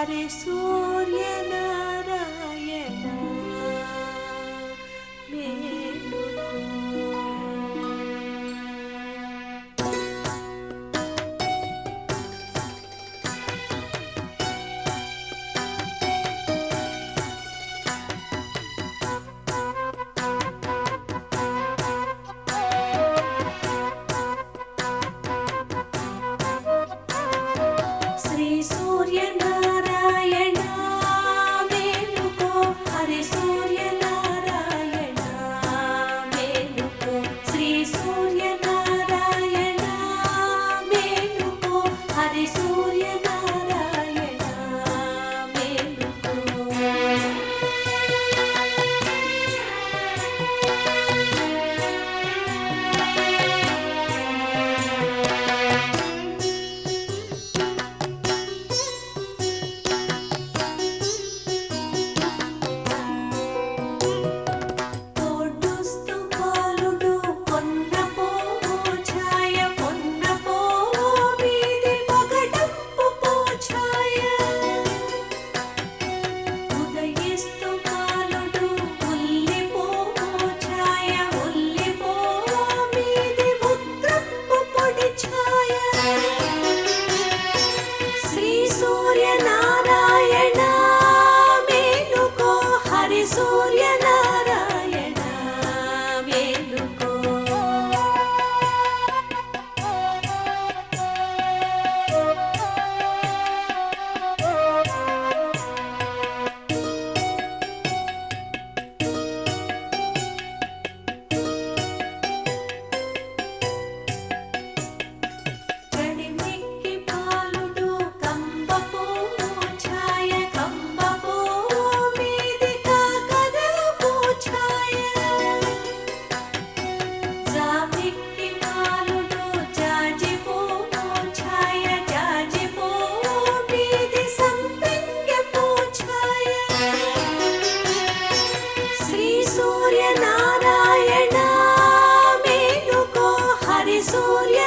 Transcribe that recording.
Hari Surya